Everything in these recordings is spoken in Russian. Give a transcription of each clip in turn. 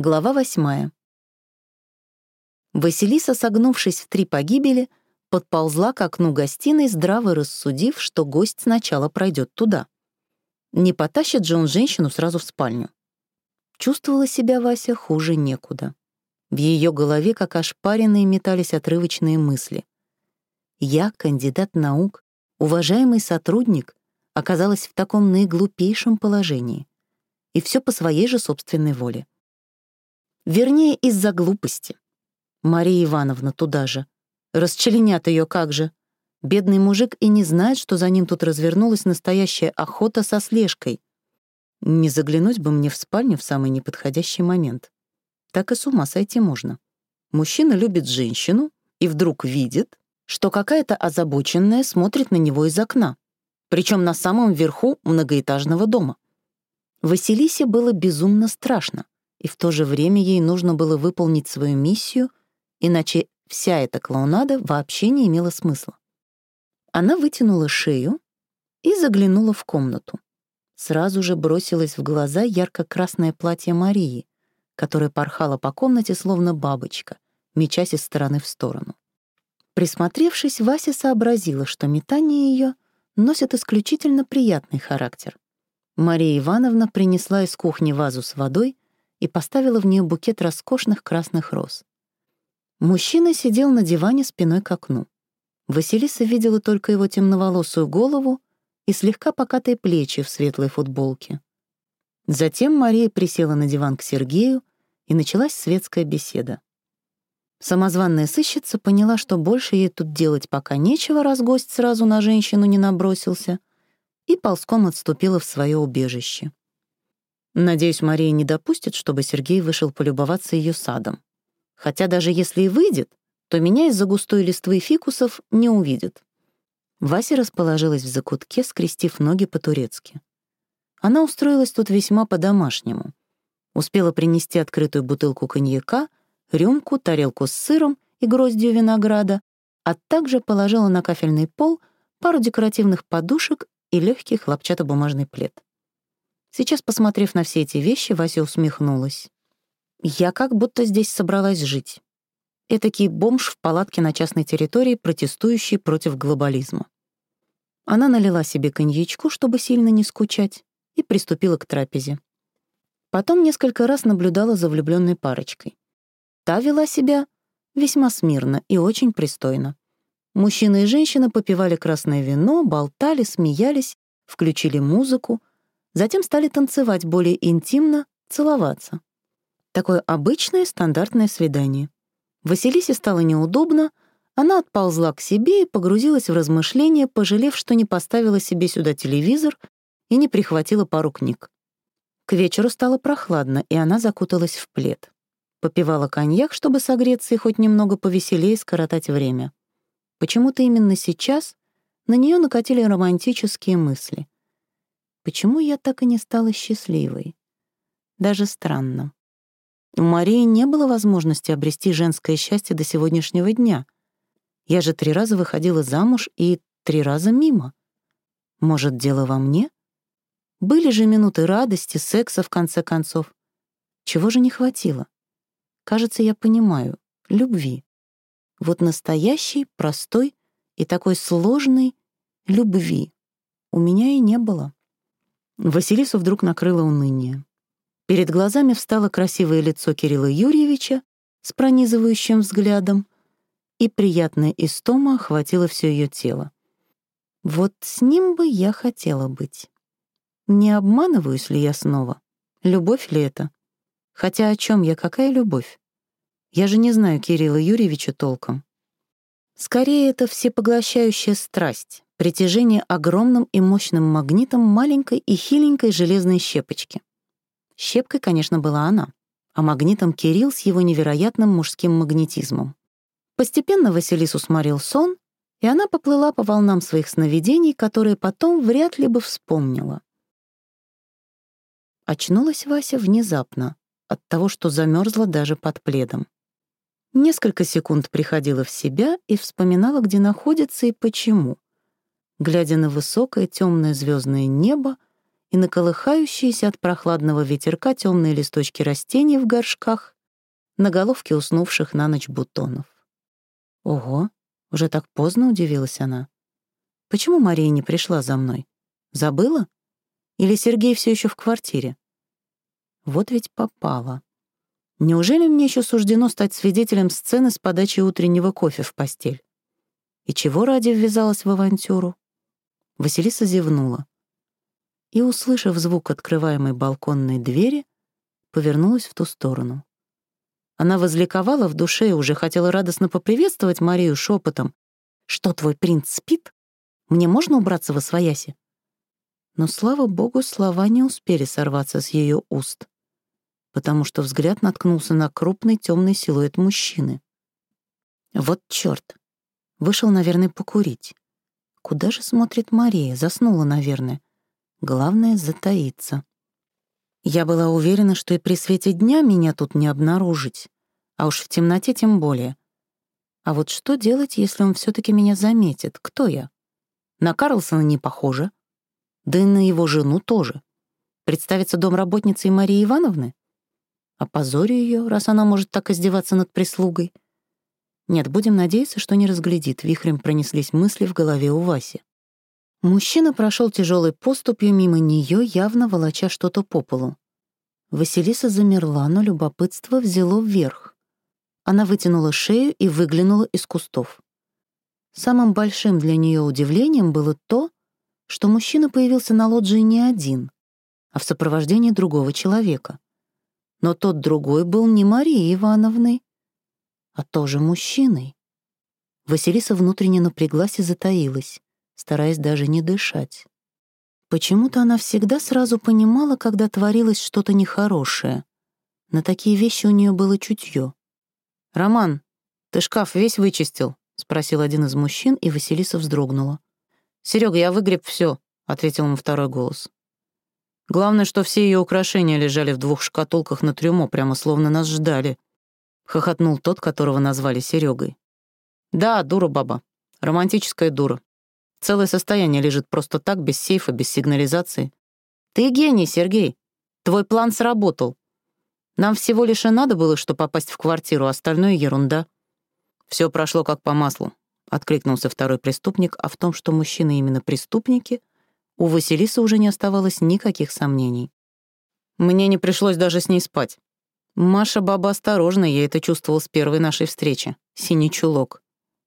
Глава восьмая. Василиса, согнувшись в три погибели, подползла к окну гостиной, здраво рассудив, что гость сначала пройдет туда. Не потащит же он женщину сразу в спальню. Чувствовала себя Вася хуже некуда. В ее голове, как ошпаренные, метались отрывочные мысли. Я, кандидат наук, уважаемый сотрудник, оказалась в таком наиглупейшем положении. И все по своей же собственной воле. Вернее, из-за глупости. Мария Ивановна туда же. Расчленят ее как же. Бедный мужик и не знает, что за ним тут развернулась настоящая охота со слежкой. Не заглянуть бы мне в спальню в самый неподходящий момент. Так и с ума сойти можно. Мужчина любит женщину и вдруг видит, что какая-то озабоченная смотрит на него из окна, причем на самом верху многоэтажного дома. Василисе было безумно страшно и в то же время ей нужно было выполнить свою миссию, иначе вся эта клоунада вообще не имела смысла. Она вытянула шею и заглянула в комнату. Сразу же бросилось в глаза ярко-красное платье Марии, которое порхало по комнате словно бабочка, мечась из стороны в сторону. Присмотревшись, Вася сообразила, что метание ее носит исключительно приятный характер. Мария Ивановна принесла из кухни вазу с водой и поставила в нее букет роскошных красных роз. Мужчина сидел на диване спиной к окну. Василиса видела только его темноволосую голову и слегка покатые плечи в светлой футболке. Затем Мария присела на диван к Сергею, и началась светская беседа. Самозванная сыщица поняла, что больше ей тут делать пока нечего, раз гость сразу на женщину не набросился, и ползком отступила в свое убежище. Надеюсь, Мария не допустит, чтобы Сергей вышел полюбоваться ее садом. Хотя даже если и выйдет, то меня из-за густой листвы фикусов не увидит. Вася расположилась в закутке, скрестив ноги по-турецки. Она устроилась тут весьма по-домашнему. Успела принести открытую бутылку коньяка, рюмку, тарелку с сыром и гроздью винограда, а также положила на кафельный пол пару декоративных подушек и легкий хлопчатобумажный плед. Сейчас, посмотрев на все эти вещи, Вася усмехнулась. Я как будто здесь собралась жить. Этакий бомж в палатке на частной территории, протестующий против глобализма. Она налила себе коньячку, чтобы сильно не скучать, и приступила к трапезе. Потом несколько раз наблюдала за влюбленной парочкой. Та вела себя весьма смирно и очень пристойно. Мужчина и женщина попивали красное вино, болтали, смеялись, включили музыку, Затем стали танцевать более интимно, целоваться. Такое обычное стандартное свидание. Василисе стало неудобно, она отползла к себе и погрузилась в размышления, пожалев, что не поставила себе сюда телевизор и не прихватила пару книг. К вечеру стало прохладно, и она закуталась в плед. Попивала коньяк, чтобы согреться и хоть немного повеселее скоротать время. Почему-то именно сейчас на нее накатили романтические мысли. Почему я так и не стала счастливой? Даже странно. У Марии не было возможности обрести женское счастье до сегодняшнего дня. Я же три раза выходила замуж и три раза мимо. Может, дело во мне? Были же минуты радости, секса, в конце концов. Чего же не хватило? Кажется, я понимаю. Любви. Вот настоящей, простой и такой сложной любви у меня и не было. Василису вдруг накрыло уныние. Перед глазами встало красивое лицо Кирилла Юрьевича с пронизывающим взглядом, и приятная истома охватила все ее тело. Вот с ним бы я хотела быть. Не обманываюсь ли я снова? Любовь ли это? Хотя о чем я, какая любовь? Я же не знаю Кирилла Юрьевича толком. Скорее, это всепоглощающая страсть, притяжение огромным и мощным магнитом маленькой и хиленькой железной щепочки. Щепкой, конечно, была она, а магнитом Кирилл с его невероятным мужским магнетизмом. Постепенно Василису сморил сон, и она поплыла по волнам своих сновидений, которые потом вряд ли бы вспомнила. Очнулась Вася внезапно от того, что замерзла даже под пледом. Несколько секунд приходила в себя и вспоминала, где находится и почему — глядя на высокое темное звездное небо и на колыхающиеся от прохладного ветерка темные листочки растений в горшках, на головке уснувших на ночь бутонов. «Ого, уже так поздно», — удивилась она. «Почему Мария не пришла за мной? Забыла? Или Сергей все еще в квартире?» Вот ведь попала. Неужели мне еще суждено стать свидетелем сцены с подачей утреннего кофе в постель? И чего ради ввязалась в авантюру? Василиса зевнула и, услышав звук открываемой балконной двери, повернулась в ту сторону. Она возликовала в душе и уже хотела радостно поприветствовать Марию шепотом. «Что, твой принц спит? Мне можно убраться во свояси?» Но, слава богу, слова не успели сорваться с ее уст, потому что взгляд наткнулся на крупный темный силуэт мужчины. Вот черт! Вышел, наверное, покурить. Куда же смотрит Мария? Заснула, наверное. Главное — затаиться. Я была уверена, что и при свете дня меня тут не обнаружить, а уж в темноте тем более. А вот что делать, если он все таки меня заметит? Кто я? На Карлсона не похоже. Да и на его жену тоже. Представиться домработницей Марии Ивановны? Опозорю ее, раз она может так издеваться над прислугой. Нет, будем надеяться, что не разглядит. Вихрем пронеслись мысли в голове у Васи. Мужчина прошел тяжелой поступью мимо нее, явно волоча что-то по полу. Василиса замерла, но любопытство взяло вверх. Она вытянула шею и выглянула из кустов. Самым большим для нее удивлением было то, что мужчина появился на лоджии не один, а в сопровождении другого человека. Но тот другой был не Марией Ивановной, а тоже мужчиной. Василиса внутренне напряглась и затаилась стараясь даже не дышать. Почему-то она всегда сразу понимала, когда творилось что-то нехорошее. На такие вещи у нее было чутье. «Роман, ты шкаф весь вычистил?» — спросил один из мужчин, и Василиса вздрогнула. «Серега, я выгреб все, ответил ему второй голос. «Главное, что все ее украшения лежали в двух шкатулках на трюмо, прямо словно нас ждали», — хохотнул тот, которого назвали Серегой. «Да, дура баба. Романтическая дура. Целое состояние лежит просто так, без сейфа, без сигнализации. Ты гений, Сергей. Твой план сработал. Нам всего лишь и надо было, что попасть в квартиру, остальное — ерунда. Все прошло как по маслу, — откликнулся второй преступник, а в том, что мужчины именно преступники, у Василисы уже не оставалось никаких сомнений. Мне не пришлось даже с ней спать. Маша баба осторожная, я это чувствовал с первой нашей встречи. Синий чулок.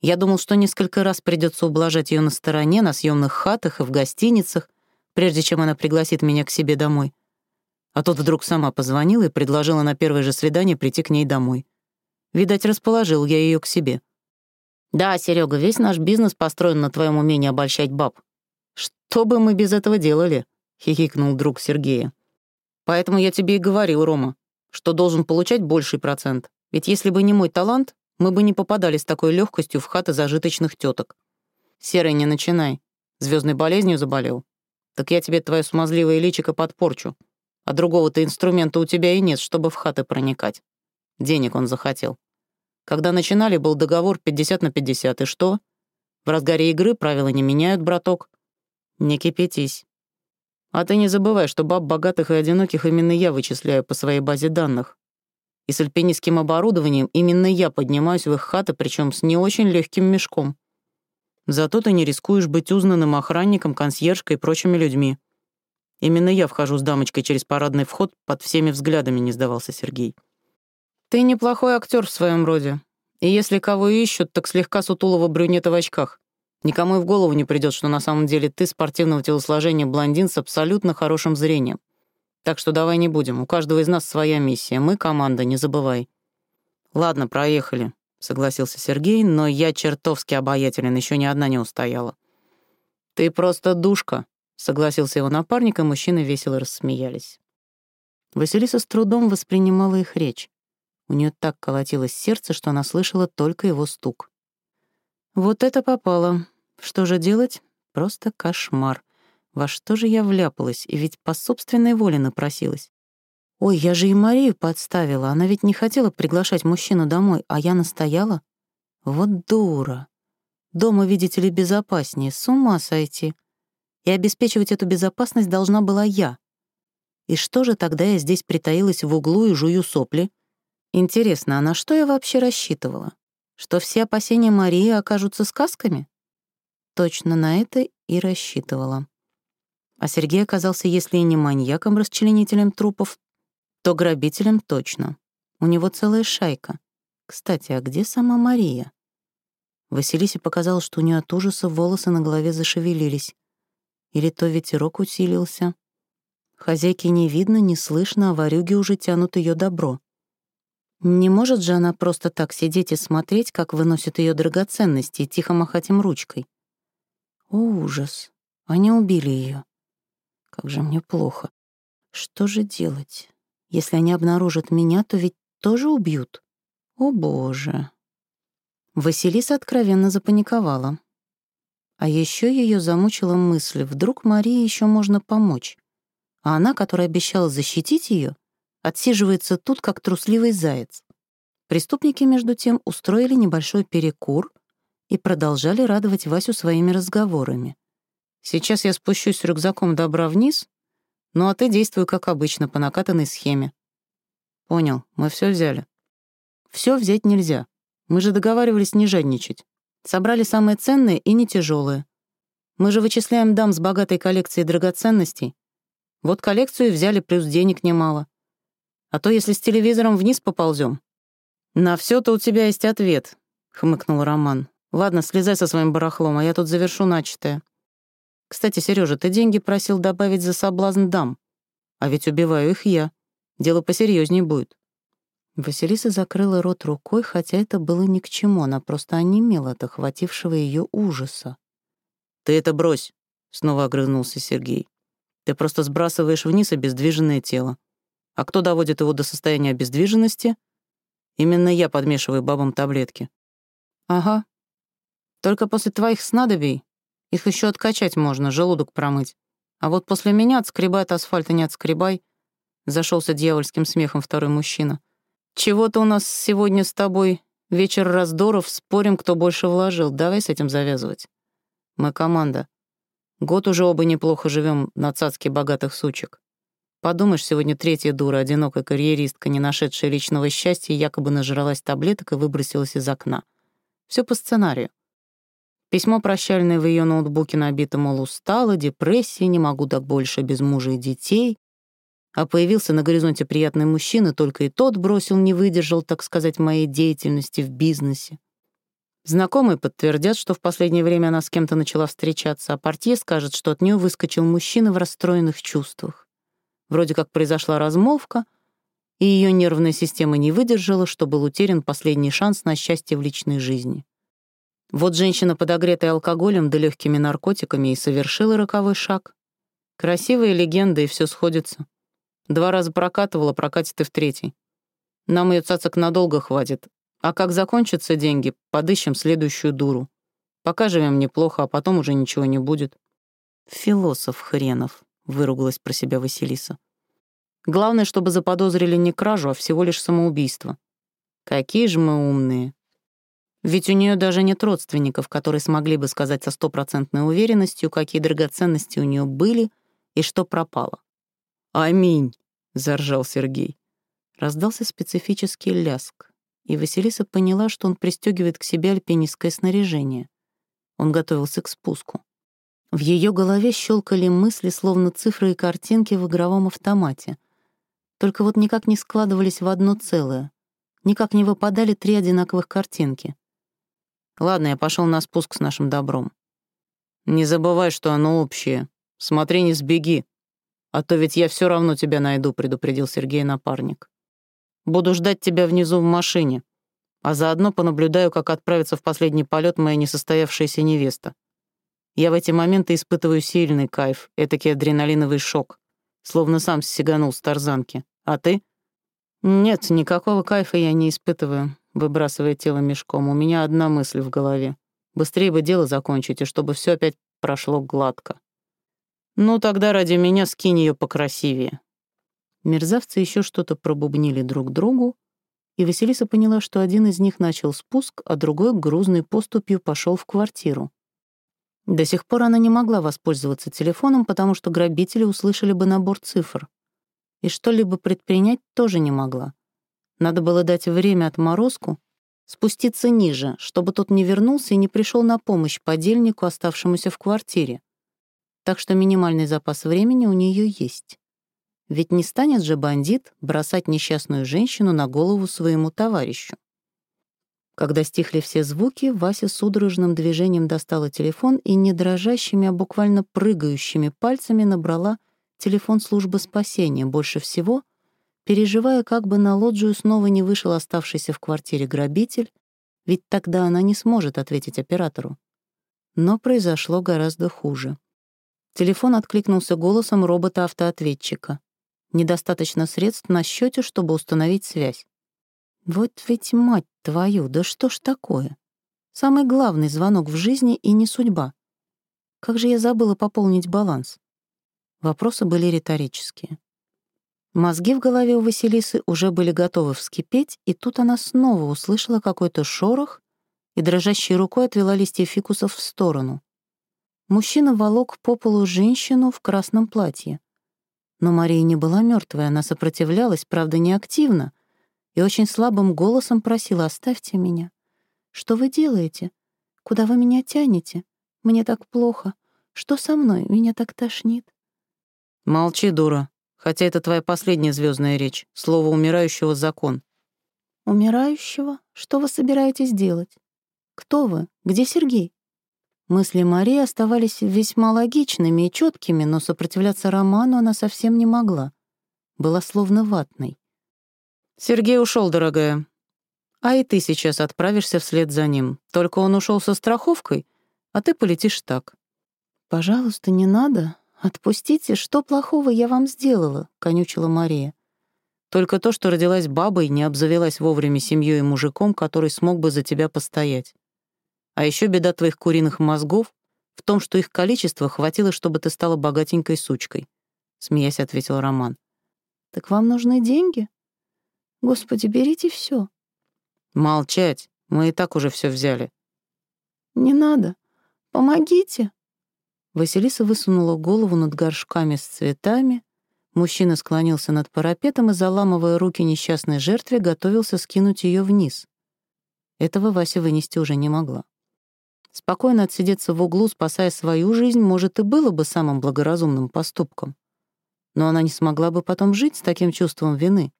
Я думал, что несколько раз придется ублажать ее на стороне, на съемных хатах и в гостиницах, прежде чем она пригласит меня к себе домой. А тут вдруг сама позвонила и предложила на первое же свидание прийти к ней домой. Видать, расположил я ее к себе. «Да, Серега, весь наш бизнес построен на твоем умении обольщать баб. Что бы мы без этого делали?» — хихикнул друг Сергея. «Поэтому я тебе и говорил, Рома, что должен получать больший процент. Ведь если бы не мой талант, мы бы не попадали с такой легкостью в хаты зажиточных теток. Серый, не начинай. Звездной болезнью заболел. Так я тебе твое смазливое личико подпорчу. А другого-то инструмента у тебя и нет, чтобы в хаты проникать. Денег он захотел. Когда начинали, был договор 50 на 50. И что? В разгаре игры правила не меняют, браток. Не кипятись. А ты не забывай, что баб богатых и одиноких именно я вычисляю по своей базе данных и с альпинистским оборудованием именно я поднимаюсь в их хаты, причем с не очень легким мешком. Зато ты не рискуешь быть узнанным охранником, консьержкой и прочими людьми. Именно я вхожу с дамочкой через парадный вход, под всеми взглядами не сдавался Сергей. Ты неплохой актер в своем роде. И если кого ищут, так слегка сутулого брюнета в очках. Никому и в голову не придет, что на самом деле ты спортивного телосложения блондин с абсолютно хорошим зрением. Так что давай не будем. У каждого из нас своя миссия. Мы команда, не забывай. Ладно, проехали, согласился Сергей, но я чертовски обаятелен, еще ни одна не устояла. Ты просто душка, согласился его напарник, и мужчины весело рассмеялись. Василиса с трудом воспринимала их речь. У нее так колотилось сердце, что она слышала только его стук. Вот это попало. Что же делать? Просто кошмар. Во что же я вляпалась, и ведь по собственной воле напросилась. Ой, я же и Марию подставила, она ведь не хотела приглашать мужчину домой, а я настояла. Вот дура. Дома, видите ли, безопаснее, с ума сойти. и обеспечивать эту безопасность должна была я. И что же тогда я здесь притаилась в углу и жую сопли? Интересно, а на что я вообще рассчитывала? Что все опасения Марии окажутся сказками? Точно на это и рассчитывала. А Сергей оказался, если и не маньяком-расчленителем трупов, то грабителем точно. У него целая шайка. Кстати, а где сама Мария? Василисе показалось, что у нее от ужаса волосы на голове зашевелились. Или то ветерок усилился. Хозяйки не видно, не слышно, а ворюги уже тянут ее добро. Не может же она просто так сидеть и смотреть, как выносят ее драгоценности, и тихо махать им ручкой. О, ужас! Они убили ее. Как же мне плохо. Что же делать? Если они обнаружат меня, то ведь тоже убьют. О, боже. Василиса откровенно запаниковала. А еще ее замучила мысль, вдруг Марии еще можно помочь. А она, которая обещала защитить ее, отсиживается тут, как трусливый заяц. Преступники, между тем, устроили небольшой перекур и продолжали радовать Васю своими разговорами. Сейчас я спущусь с рюкзаком добра вниз, ну а ты действуй, как обычно, по накатанной схеме. Понял, мы все взяли. Все взять нельзя. Мы же договаривались не жадничать. Собрали самые ценные и не тяжелые. Мы же вычисляем дам с богатой коллекцией драгоценностей. Вот коллекцию взяли, плюс денег немало. А то если с телевизором вниз поползем. На все то у тебя есть ответ, хмыкнул Роман. Ладно, слезай со своим барахлом, а я тут завершу начатое. Кстати, Сережа, ты деньги просил добавить за соблазн дам. А ведь убиваю их я. Дело посерьезнее будет. Василиса закрыла рот рукой, хотя это было ни к чему, она просто онемела от охватившего ее ужаса. «Ты это брось!» — снова огрызнулся Сергей. «Ты просто сбрасываешь вниз обездвиженное тело. А кто доводит его до состояния обездвиженности? Именно я подмешиваю бабам таблетки». «Ага. Только после твоих снадобий их еще откачать можно, желудок промыть. А вот после меня отскребай от асфальта не отскребай. Зашелся дьявольским смехом второй мужчина. Чего-то у нас сегодня с тобой вечер раздоров, спорим, кто больше вложил. Давай с этим завязывать. Мы команда. Год уже оба неплохо живем на цацке богатых сучек. Подумаешь, сегодня третья дура, одинокая карьеристка, не нашедшая личного счастья, якобы нажралась таблеток и выбросилась из окна. Все по сценарию. Письмо прощальное в ее ноутбуке набито, мол, устала, депрессия, не могу так больше без мужа и детей. А появился на горизонте приятный мужчина, только и тот бросил, не выдержал, так сказать, моей деятельности в бизнесе. Знакомые подтвердят, что в последнее время она с кем-то начала встречаться, а портье скажет, что от нее выскочил мужчина в расстроенных чувствах. Вроде как произошла размолвка, и ее нервная система не выдержала, что был утерян последний шанс на счастье в личной жизни. Вот женщина, подогретая алкоголем да легкими наркотиками, и совершила роковой шаг. Красивая легенда, и все сходится. Два раза прокатывала, прокатит и в третий. Нам ее цацок надолго хватит. А как закончатся деньги, подыщем следующую дуру. Пока живем неплохо, а потом уже ничего не будет. Философ хренов, выругалась про себя Василиса. Главное, чтобы заподозрили не кражу, а всего лишь самоубийство. Какие же мы умные. Ведь у нее даже нет родственников, которые смогли бы сказать со стопроцентной уверенностью, какие драгоценности у нее были и что пропало. «Аминь!» — заржал Сергей. Раздался специфический ляск, и Василиса поняла, что он пристегивает к себе альпинистское снаряжение. Он готовился к спуску. В ее голове щелкали мысли, словно цифры и картинки в игровом автомате. Только вот никак не складывались в одно целое. Никак не выпадали три одинаковых картинки. Ладно, я пошел на спуск с нашим добром. Не забывай, что оно общее. Смотри, не сбеги. А то ведь я все равно тебя найду, предупредил Сергей напарник. Буду ждать тебя внизу в машине, а заодно понаблюдаю, как отправится в последний полет моя несостоявшаяся невеста. Я в эти моменты испытываю сильный кайф, этакий адреналиновый шок, словно сам сиганул с тарзанки. А ты? Нет, никакого кайфа я не испытываю выбрасывая тело мешком. У меня одна мысль в голове. Быстрее бы дело закончить, и чтобы все опять прошло гладко. Ну, тогда ради меня скинь ее покрасивее. Мерзавцы еще что-то пробубнили друг другу, и Василиса поняла, что один из них начал спуск, а другой грузной поступью пошел в квартиру. До сих пор она не могла воспользоваться телефоном, потому что грабители услышали бы набор цифр. И что-либо предпринять тоже не могла. Надо было дать время отморозку, спуститься ниже, чтобы тот не вернулся и не пришел на помощь подельнику, оставшемуся в квартире. Так что минимальный запас времени у нее есть. Ведь не станет же бандит бросать несчастную женщину на голову своему товарищу. Когда стихли все звуки, Вася судорожным движением достала телефон и не дрожащими, а буквально прыгающими пальцами набрала телефон службы спасения, больше всего переживая, как бы на лоджию снова не вышел оставшийся в квартире грабитель, ведь тогда она не сможет ответить оператору. Но произошло гораздо хуже. Телефон откликнулся голосом робота-автоответчика. Недостаточно средств на счете, чтобы установить связь. Вот ведь мать твою, да что ж такое? Самый главный звонок в жизни и не судьба. Как же я забыла пополнить баланс? Вопросы были риторические. Мозги в голове у Василисы уже были готовы вскипеть, и тут она снова услышала какой-то шорох и дрожащей рукой отвела листья фикусов в сторону. Мужчина волок по полу женщину в красном платье. Но Мария не была мертвой, она сопротивлялась, правда, не активно, и очень слабым голосом просила «Оставьте меня». «Что вы делаете? Куда вы меня тянете? Мне так плохо. Что со мной? Меня так тошнит». «Молчи, дура. Хотя это твоя последняя звездная речь. Слово умирающего — закон». «Умирающего? Что вы собираетесь делать? Кто вы? Где Сергей?» Мысли Марии оставались весьма логичными и четкими, но сопротивляться Роману она совсем не могла. Была словно ватной. «Сергей ушел, дорогая. А и ты сейчас отправишься вслед за ним. Только он ушел со страховкой, а ты полетишь так». «Пожалуйста, не надо. Отпустите, что плохого я вам сделала?» — конючила Мария. «Только то, что родилась бабой, не обзавелась вовремя семьей и мужиком, который смог бы за тебя постоять. А еще беда твоих куриных мозгов в том, что их количество хватило, чтобы ты стала богатенькой сучкой», — смеясь ответил Роман. «Так вам нужны деньги?» Господи, берите все. Молчать. Мы и так уже все взяли. Не надо. Помогите. Василиса высунула голову над горшками с цветами. Мужчина склонился над парапетом и, заламывая руки несчастной жертве, готовился скинуть ее вниз. Этого Вася вынести уже не могла. Спокойно отсидеться в углу, спасая свою жизнь, может, и было бы самым благоразумным поступком. Но она не смогла бы потом жить с таким чувством вины.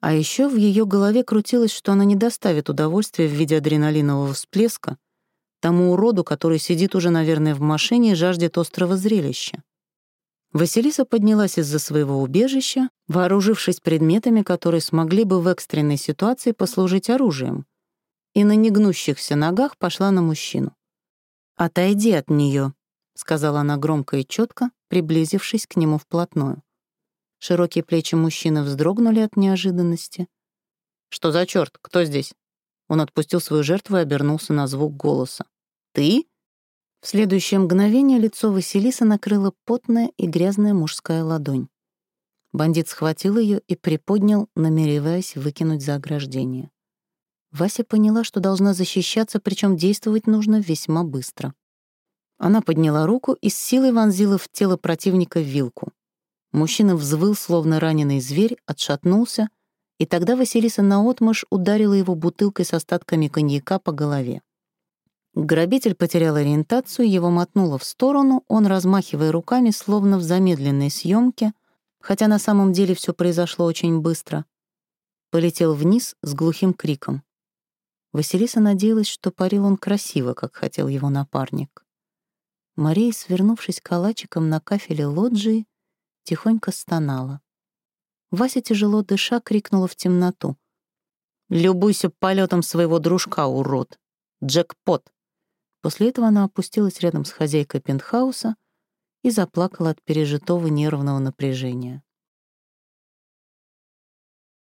А еще в ее голове крутилось, что она не доставит удовольствия в виде адреналинового всплеска тому уроду, который сидит уже, наверное, в машине и жаждет острого зрелища. Василиса поднялась из-за своего убежища, вооружившись предметами, которые смогли бы в экстренной ситуации послужить оружием, и на негнущихся ногах пошла на мужчину. «Отойди от нее», — сказала она громко и четко, приблизившись к нему вплотную. Широкие плечи мужчины вздрогнули от неожиданности. «Что за черт? Кто здесь?» Он отпустил свою жертву и обернулся на звук голоса. «Ты?» В следующее мгновение лицо Василиса накрыла потная и грязная мужская ладонь. Бандит схватил ее и приподнял, намереваясь выкинуть за ограждение. Вася поняла, что должна защищаться, причем действовать нужно весьма быстро. Она подняла руку и с силой вонзила в тело противника вилку. Мужчина взвыл, словно раненый зверь, отшатнулся, и тогда Василиса наотмашь ударила его бутылкой с остатками коньяка по голове. Грабитель потерял ориентацию, его мотнуло в сторону, он, размахивая руками, словно в замедленной съемке, хотя на самом деле все произошло очень быстро, полетел вниз с глухим криком. Василиса надеялась, что парил он красиво, как хотел его напарник. Мария, свернувшись калачиком на кафеле лоджии, тихонько стонала. Вася, тяжело дыша, крикнула в темноту. «Любуйся полетом своего дружка, урод! Джекпот!» После этого она опустилась рядом с хозяйкой пентхауса и заплакала от пережитого нервного напряжения.